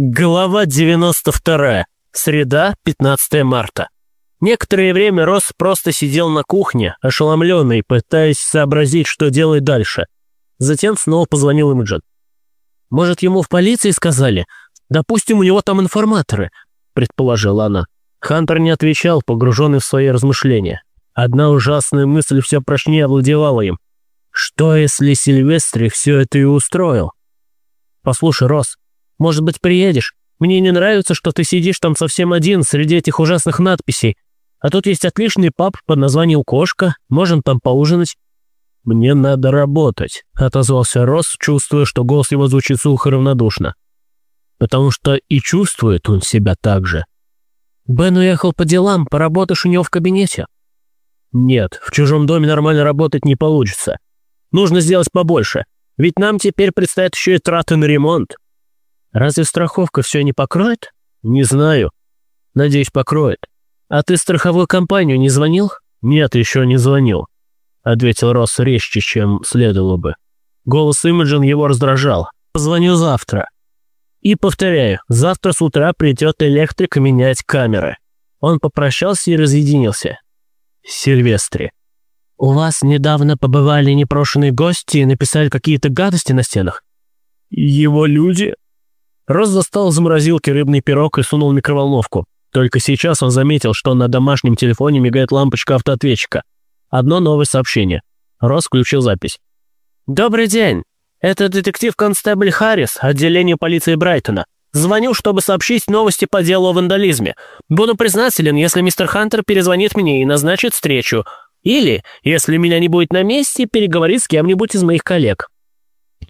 Глава 92. Среда, 15 марта. Некоторое время Росс просто сидел на кухне, ошеломленный, пытаясь сообразить, что делать дальше. Затем снова позвонил Имджин. «Может, ему в полиции сказали? Допустим, у него там информаторы», — предположила она. Хантер не отвечал, погруженный в свои размышления. Одна ужасная мысль все прочнее овладевала им. Что, если Сильвестри все это и устроил? «Послушай, Росс, может быть, приедешь? Мне не нравится, что ты сидишь там совсем один среди этих ужасных надписей. А тут есть отличный паб под названием «Кошка». Можем там поужинать». «Мне надо работать», — отозвался Росс, чувствуя, что голос его звучит сухо равнодушно. «Потому что и чувствует он себя так же». «Бен уехал по делам, поработаешь у него в кабинете». «Нет, в чужом доме нормально работать не получится. Нужно сделать побольше, ведь нам теперь предстоят еще и траты на ремонт». Разве страховка все не покроет? Не знаю. Надеюсь, покроет. А ты страховую компанию не звонил? Нет, еще не звонил. Ответил Росс резче, чем следовало бы. Голос Имиджин его раздражал. Позвоню завтра. И повторяю, завтра с утра придет электрик менять камеры. Он попрощался и разъединился. Сильвестри. «У вас недавно побывали непрошенные гости и написали какие-то гадости на стенах?» «Его люди?» Рос застал в морозилке рыбный пирог и сунул микроволновку. Только сейчас он заметил, что на домашнем телефоне мигает лампочка автоответчика. Одно новое сообщение. Рос включил запись. «Добрый день. Это детектив-констебль Харрис, отделение полиции Брайтона. Звоню, чтобы сообщить новости по делу о вандализме. Буду признателен, если мистер Хантер перезвонит мне и назначит встречу. Или, если меня не будет на месте, переговорит с кем-нибудь из моих коллег».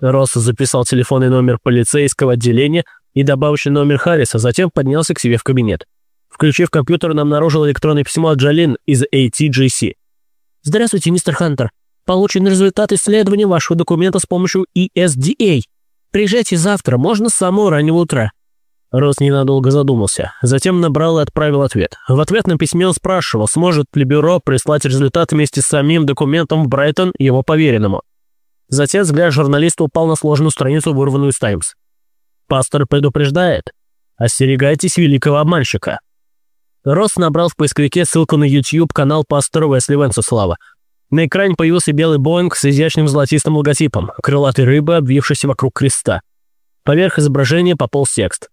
Росс записал телефонный номер полицейского отделения и добавочный номер Харриса, затем поднялся к себе в кабинет. Включив компьютер, он обнаружил электронное письмо от Джалин из ATGC. «Здравствуйте, мистер Хантер. Получен результат исследования вашего документа с помощью ESDA. Приезжайте завтра, можно с самого раннего утра». Росс ненадолго задумался. Затем набрал и отправил ответ. В ответном письме он спрашивал, сможет ли бюро прислать результат вместе с самим документом в Брайтон его поверенному. Затем взгляд журналиста упал на сложную страницу, вырванную из «Таймс». Пастор предупреждает. Остерегайтесь великого обманщика. Росс набрал в поисковике ссылку на YouTube-канал пастора Уэсли Венцеслава. На экране появился белый Боинг с изящным золотистым логотипом, крылатой рыбы, обвившейся вокруг креста. Поверх изображения пополз текст.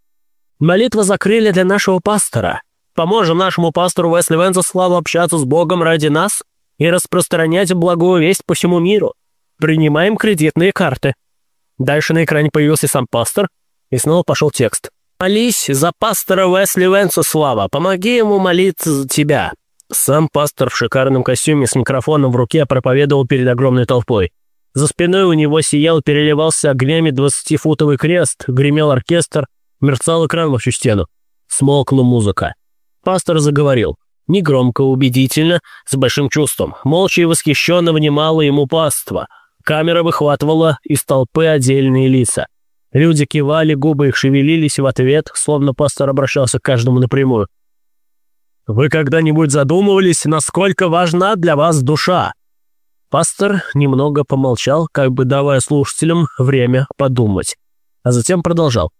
«Молитва закрыли для нашего пастора. Поможем нашему пастору Уэсли Венцеславу общаться с Богом ради нас и распространять благую весть по всему миру. Принимаем кредитные карты». Дальше на экране появился сам пастор, и снова пошел текст. «Молись за пастора Уэсли Венцеслава, помоги ему молиться за тебя». Сам пастор в шикарном костюме с микрофоном в руке проповедовал перед огромной толпой. За спиной у него сиял, переливался огнями двадцатифутовый крест, гремел оркестр, мерцал экран во всю стену. Смолкла музыка. Пастор заговорил. Негромко, убедительно, с большим чувством. Молча и восхищенно внимало ему паства – Камера выхватывала из толпы отдельные лица. Люди кивали, губы их шевелились в ответ, словно пастор обращался к каждому напрямую. «Вы когда-нибудь задумывались, насколько важна для вас душа?» Пастор немного помолчал, как бы давая слушателям время подумать, а затем продолжал.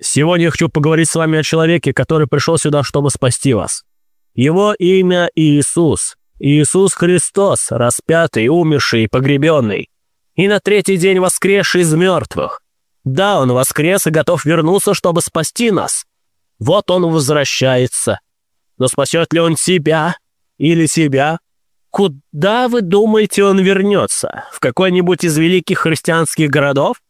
«Сегодня я хочу поговорить с вами о человеке, который пришел сюда, чтобы спасти вас. Его имя Иисус. Иисус Христос, распятый, умерший погребенный и на третий день воскрес из мертвых. Да, он воскрес и готов вернуться, чтобы спасти нас. Вот он возвращается. Но спасет ли он себя или себя? Куда, вы думаете, он вернется? В какой-нибудь из великих христианских городов?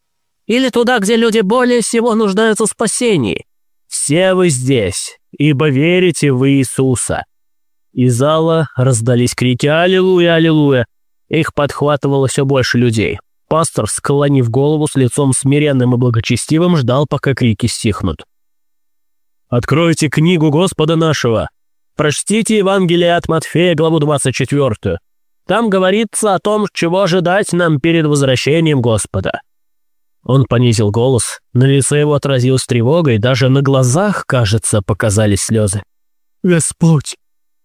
Или туда, где люди более всего нуждаются в спасении? Все вы здесь, ибо верите в Иисуса». Из зала раздались крики «Аллилуйя, аллилуйя!» Их подхватывало все больше людей. Пастор, склонив голову с лицом смиренным и благочестивым, ждал, пока крики стихнут. «Откройте книгу Господа нашего! Прочтите Евангелие от Матфея, главу 24. Там говорится о том, чего ожидать нам перед возвращением Господа». Он понизил голос, на лице его отразилась тревога, и даже на глазах, кажется, показались слезы. «Господь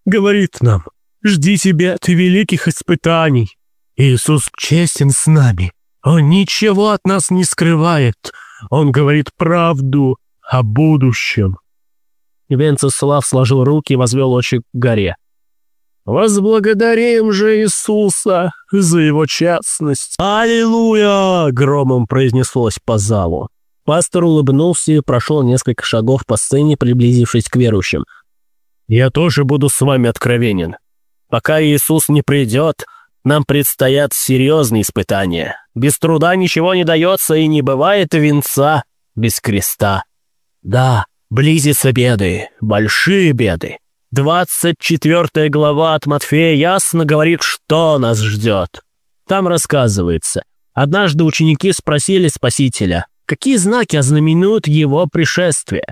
говорит нам, Жди себя от великих испытаний. Иисус честен с нами. Он ничего от нас не скрывает. Он говорит правду. о будущем». Венцеслав сложил руки и возвел очи к горе. «Возблагодарим же Иисуса за его частность!» «Аллилуйя!» — громом произнеслось по залу. Пастор улыбнулся и прошел несколько шагов по сцене, приблизившись к верующим. «Я тоже буду с вами откровенен. Пока Иисус не придет, нам предстоят серьезные испытания. Без труда ничего не дается и не бывает венца без креста. Да, близятся беды, большие беды. 24 глава от Матфея ясно говорит, что нас ждет. Там рассказывается. Однажды ученики спросили Спасителя, какие знаки ознаменуют его пришествие.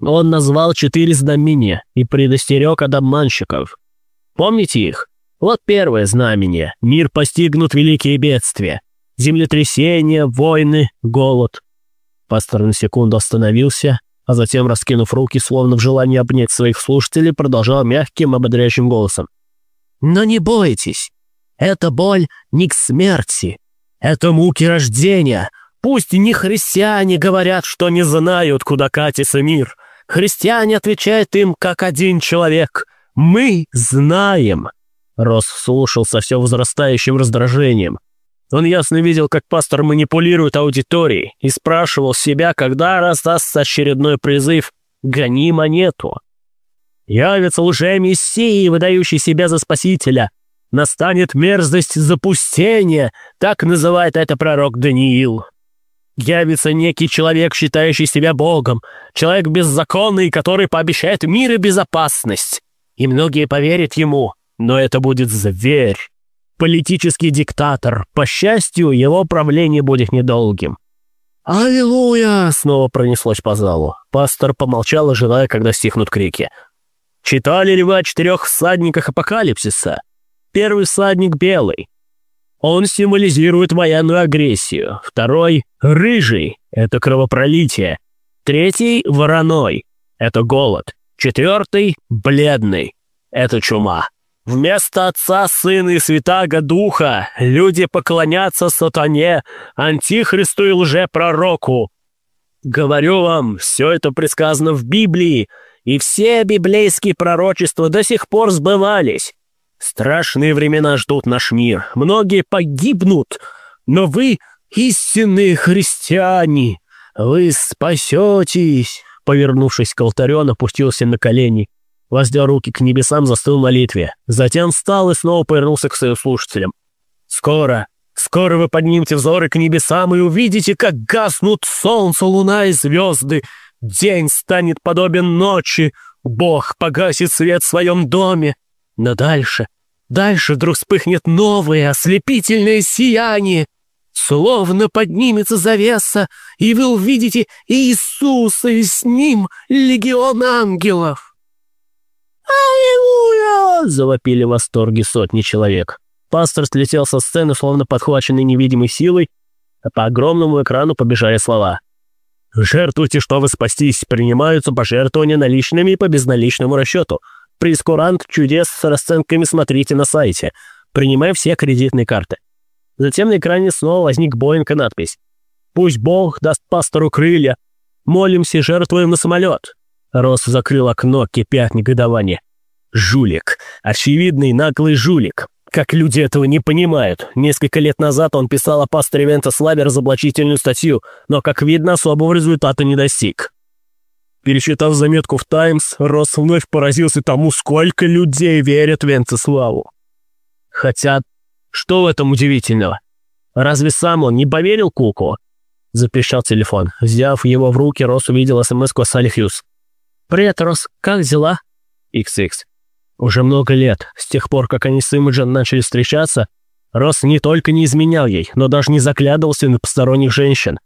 Он назвал четыре знамения и предостерег от обманщиков. Помните их? Вот первое знамение. Мир постигнут великие бедствия. Землетрясения, войны, голод. Пастор на секунду остановился, а затем, раскинув руки, словно в желании обнять своих слушателей, продолжал мягким, ободряющим голосом. «Но не бойтесь. Эта боль не к смерти. Это муки рождения. Пусть не христиане говорят, что не знают, куда катится мир. Христиане отвечают им, как один человек. Мы знаем». Рос слушал со все возрастающим раздражением. Он ясно видел, как пастор манипулирует аудиторией и спрашивал себя, когда раздастся очередной призыв «Гони монету». Явится лже-мессии, выдающий себя за спасителя. Настанет мерзость запустения, так называет это пророк Даниил. Явится некий человек, считающий себя Богом, человек беззаконный, который пообещает мир и безопасность. И многие поверят ему, но это будет зверь политический диктатор. По счастью, его правление будет недолгим. «Аллилуйя!» — снова пронеслось по залу. Пастор помолчал, ожидая, когда стихнут крики. «Читали ли вы о четырех всадниках апокалипсиса? Первый всадник белый. Он символизирует военную агрессию. Второй — рыжий. Это кровопролитие. Третий — вороной. Это голод. Четвертый — бледный. Это чума. Вместо Отца, Сына и Святаго Духа люди поклонятся сатане, антихристу и лжепророку. Говорю вам, все это предсказано в Библии, и все библейские пророчества до сих пор сбывались. Страшные времена ждут наш мир, многие погибнут, но вы истинные христиане, вы спасетесь. Повернувшись к алтарю, опустился на колени воздел руки к небесам, застыл в молитве. Затем встал и снова повернулся к своим слушателям. «Скоро, скоро вы поднимете взоры к небесам и увидите, как гаснут солнце, луна и звезды. День станет подобен ночи, Бог погасит свет в своем доме. Но дальше, дальше вдруг вспыхнет новое ослепительное сияние. Словно поднимется завеса, и вы увидите Иисуса, и с ним легион ангелов. «Аллилуйя!» — завопили в восторге сотни человек. Пастор слетел со сцены, словно подхваченный невидимой силой, а по огромному экрану побежали слова. «Жертвуйте, чтобы спастись. Принимаются пожертвования наличными и по безналичному расчету. Прескурант чудес с расценками смотрите на сайте. Принимай все кредитные карты». Затем на экране снова возник Боинг и надпись. «Пусть Бог даст пастору крылья. Молимся, жертвуем на самолет. Рос закрыл окно, кипя от негодования. «Жулик! Очевидный наглый жулик! Как люди этого не понимают. Несколько лет назад он писал о пасторе Вентославе разоблачительную статью, но, как видно, особого результата не достиг. Перечитав заметку в «Таймс», Росс вновь поразился тому, сколько людей верят Венцеславу. Хотя, что в этом удивительного? Разве сам он не поверил Куку? Запищал телефон. Взяв его в руки, Росс увидел смс-ку Салли. «Привет, Рос, как дела?» XX. Уже много лет, с тех пор, как они с Имиджен начали встречаться, Рос не только не изменял ей, но даже не заглядывался на посторонних женщин.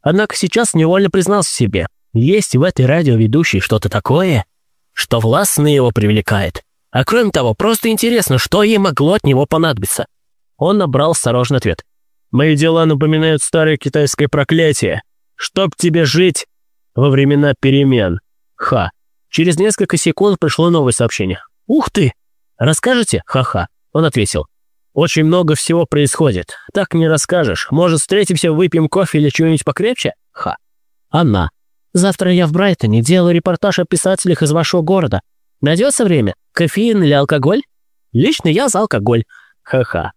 Однако сейчас невольно признался себе, есть в этой радиоведущей что-то такое, что властно его привлекает. А кроме того, просто интересно, что ей могло от него понадобиться. Он набрал осторожный ответ. «Мои дела напоминают старое китайское проклятие. Чтоб тебе жить во времена перемен». Ха. Через несколько секунд пришло новое сообщение. «Ух ты! Расскажете? Ха-ха». Он ответил. «Очень много всего происходит. Так не расскажешь. Может, встретимся, выпьем кофе или чего-нибудь покрепче? Ха». Она. Завтра я в Брайтоне, делаю репортаж о писателях из вашего города. Найдется время? Кофеин или алкоголь? Лично я за алкоголь. Ха-ха.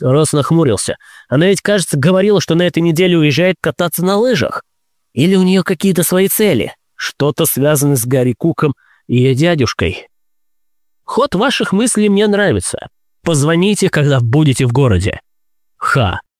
Рос нахмурился. Она ведь, кажется, говорила, что на этой неделе уезжает кататься на лыжах. Или у нее какие-то свои цели? Что-то связанное с Гарри Куком и ее дядюшкой. Ход ваших мыслей мне нравится. Позвоните, когда будете в городе. Ха.